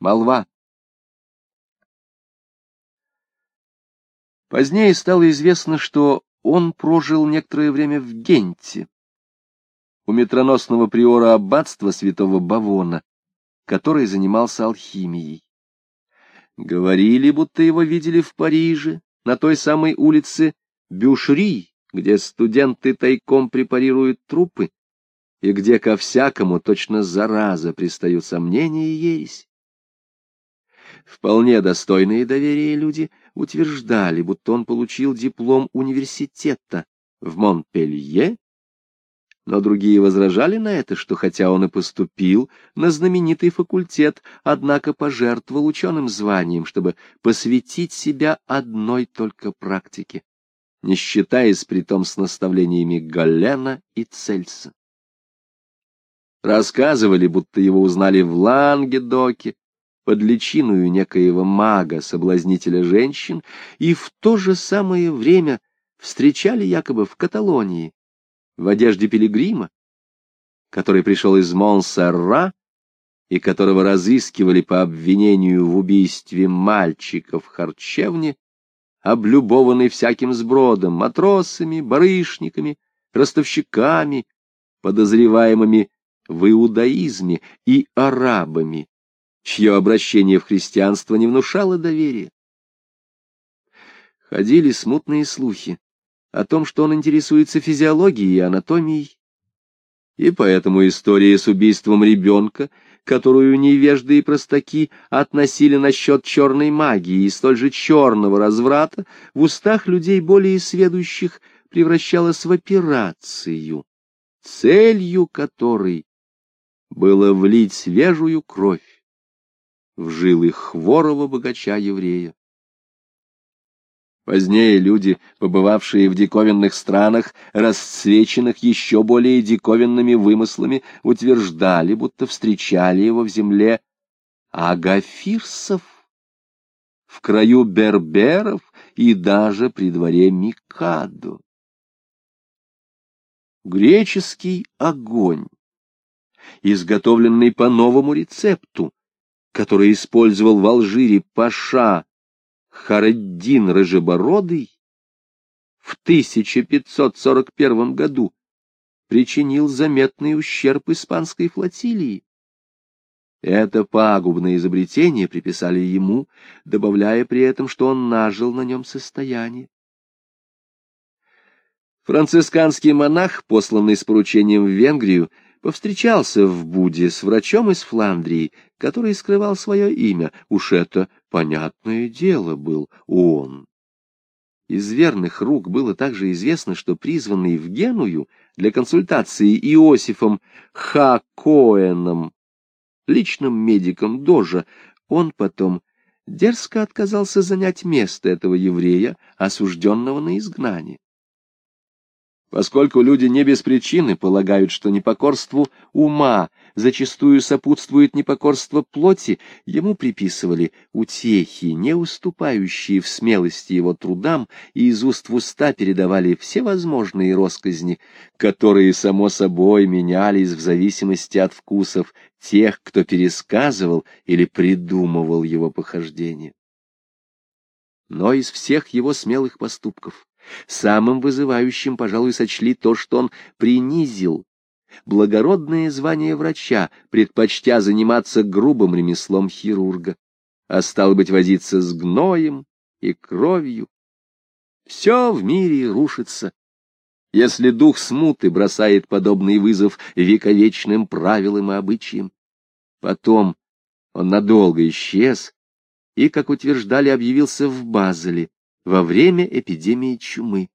Молва. Позднее стало известно, что он прожил некоторое время в Генте, у метроносного приора аббатства святого Бавона, который занимался алхимией. Говорили, будто его видели в Париже, на той самой улице Бюшри, где студенты тайком препарируют трупы, и где ко всякому точно зараза пристают сомнения и ересь. Вполне достойные доверия люди утверждали, будто он получил диплом университета в Монпелье но другие возражали на это, что хотя он и поступил на знаменитый факультет, однако пожертвовал ученым званием, чтобы посвятить себя одной только практике, не считаясь притом с наставлениями Галлена и Цельса. Рассказывали, будто его узнали в Лангедоке, под личиную некоего мага, соблазнителя женщин, и в то же самое время встречали якобы в Каталонии, в одежде пилигрима, который пришел из Монсерра и которого разыскивали по обвинению в убийстве мальчика в харчевне, облюбованный всяким сбродом, матросами, барышниками, ростовщиками, подозреваемыми в иудаизме и арабами, чье обращение в христианство не внушало доверия. Ходили смутные слухи, о том, что он интересуется физиологией и анатомией. И поэтому история с убийством ребенка, которую невежды и простаки относили насчет черной магии и столь же черного разврата, в устах людей более сведущих превращалась в операцию, целью которой было влить свежую кровь в жилы хворого богача-еврея. Позднее люди, побывавшие в диковинных странах, расцвеченных еще более диковинными вымыслами, утверждали, будто встречали его в земле агафирсов, в краю берберов и даже при дворе Микадо. Греческий огонь, изготовленный по новому рецепту, который использовал в Алжире Паша Хараддин Рыжебородый в 1541 году причинил заметный ущерб испанской флотилии. Это пагубное изобретение приписали ему, добавляя при этом, что он нажил на нем состояние. Францисканский монах, посланный с поручением в Венгрию, повстречался в Буде с врачом из Фландрии, который скрывал свое имя. Уж это, понятное дело, был он. Из верных рук было также известно, что призванный в Геную для консультации Иосифом Хакоэном, личным медиком Дожа, он потом дерзко отказался занять место этого еврея, осужденного на изгнание. Поскольку люди не без причины полагают, что непокорству ума зачастую сопутствует непокорство плоти, ему приписывали утехи, не уступающие в смелости его трудам, и из уст в уста передавали всевозможные росказни, которые, само собой, менялись в зависимости от вкусов тех, кто пересказывал или придумывал его похождения. Но из всех его смелых поступков Самым вызывающим, пожалуй, сочли то, что он принизил благородное звание врача, предпочтя заниматься грубым ремеслом хирурга, а стал быть возиться с гноем и кровью. Все в мире рушится, если дух смуты бросает подобный вызов вековечным правилам и обычаям. Потом он надолго исчез и, как утверждали, объявился в Базеле, во время эпидемии чумы.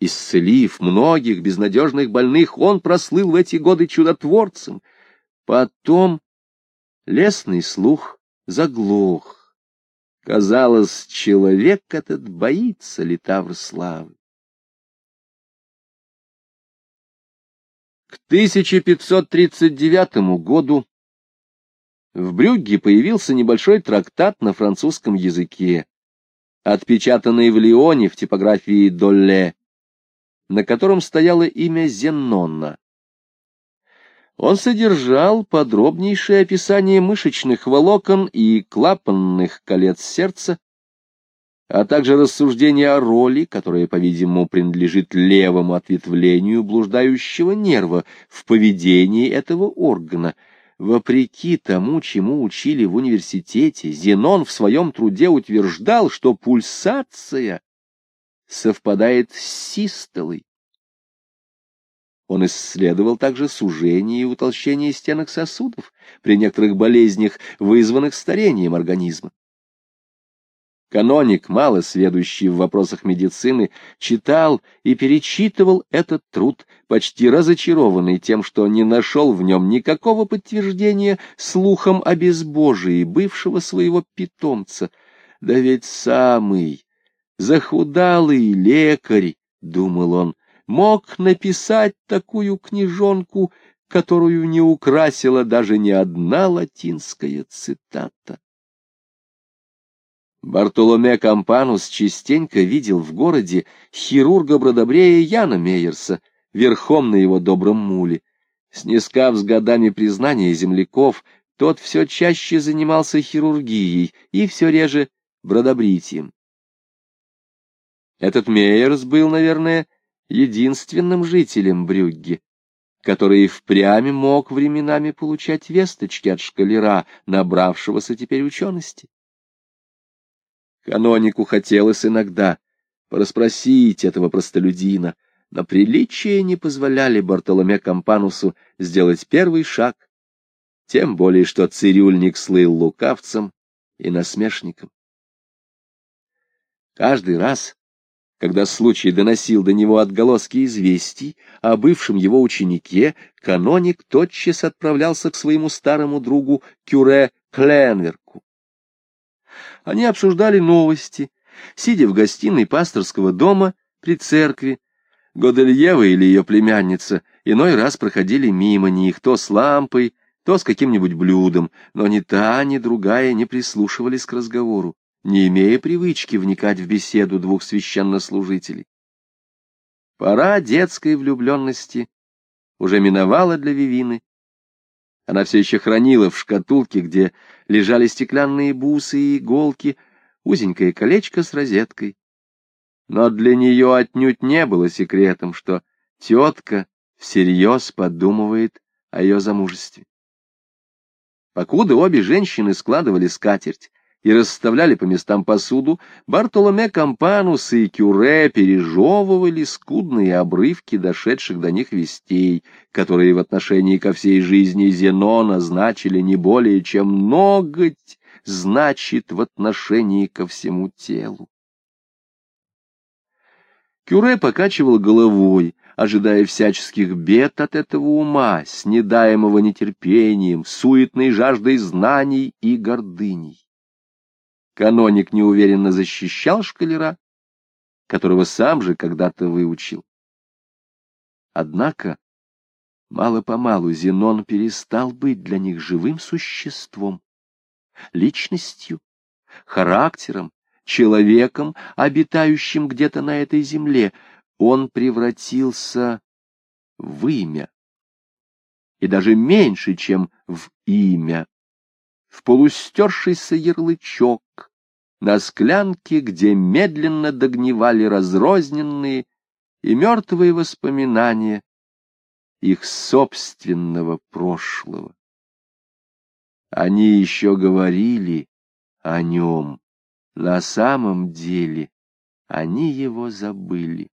Исцелив многих безнадежных больных, он прослыл в эти годы чудотворцем. Потом лесный слух заглох. Казалось, человек этот боится литавр славы. К 1539 году в Брюгге появился небольшой трактат на французском языке, отпечатанный в Лионе в типографии Долле, на котором стояло имя Зеннона. Он содержал подробнейшее описание мышечных волокон и клапанных колец сердца, а также рассуждения о роли, которая, по-видимому, принадлежит левому ответвлению блуждающего нерва в поведении этого органа. Вопреки тому, чему учили в университете, Зенон в своем труде утверждал, что пульсация совпадает с систолой. Он исследовал также сужение и утолщение стенок сосудов при некоторых болезнях, вызванных старением организма. Каноник, мало сведущий в вопросах медицины, читал и перечитывал этот труд, почти разочарованный тем, что не нашел в нем никакого подтверждения слухам о безбожии бывшего своего питомца. Да ведь самый захудалый лекарь, — думал он, — мог написать такую книжонку, которую не украсила даже ни одна латинская цитата. Бартоломе Кампанус частенько видел в городе хирурга Бродобрея Яна Мейерса, верхом на его добром муле. Снискав с годами признание земляков, тот все чаще занимался хирургией и все реже бродобритием. Этот Мейерс был, наверное, единственным жителем Брюгге, который впрямь мог временами получать весточки от шкалера, набравшегося теперь учености. Канонику хотелось иногда порасспросить этого простолюдина, но приличия не позволяли Бартоломе Кампанусу сделать первый шаг, тем более что цирюльник слыл лукавцем и насмешником. Каждый раз, когда случай доносил до него отголоски известий о бывшем его ученике, каноник тотчас отправлялся к своему старому другу Кюре Кленверку. Они обсуждали новости, сидя в гостиной пасторского дома при церкви. Годельева или ее племянница иной раз проходили мимо них то с лампой, то с каким-нибудь блюдом, но ни та, ни другая не прислушивались к разговору, не имея привычки вникать в беседу двух священнослужителей. Пора детской влюбленности уже миновала для Вивины, она все еще хранила в шкатулке, где лежали стеклянные бусы и иголки, узенькое колечко с розеткой. Но для нее отнюдь не было секретом, что тетка всерьез подумывает о ее замужестве. Покуда обе женщины складывали скатерть, и расставляли по местам посуду, Бартоломе Кампанус и Кюре пережевывали скудные обрывки дошедших до них вестей, которые в отношении ко всей жизни Зенона значили не более, чем ноготь значит в отношении ко всему телу. Кюре покачивал головой, ожидая всяческих бед от этого ума, снедаемого нетерпением, суетной жаждой знаний и гордыней. Каноник неуверенно защищал шкалера, которого сам же когда-то выучил. Однако, мало-помалу Зенон перестал быть для них живым существом, личностью, характером, человеком, обитающим где-то на этой земле. Он превратился в имя, и даже меньше, чем в имя в полустершийся ярлычок, на склянке, где медленно догнивали разрозненные и мертвые воспоминания их собственного прошлого. Они еще говорили о нем, на самом деле они его забыли.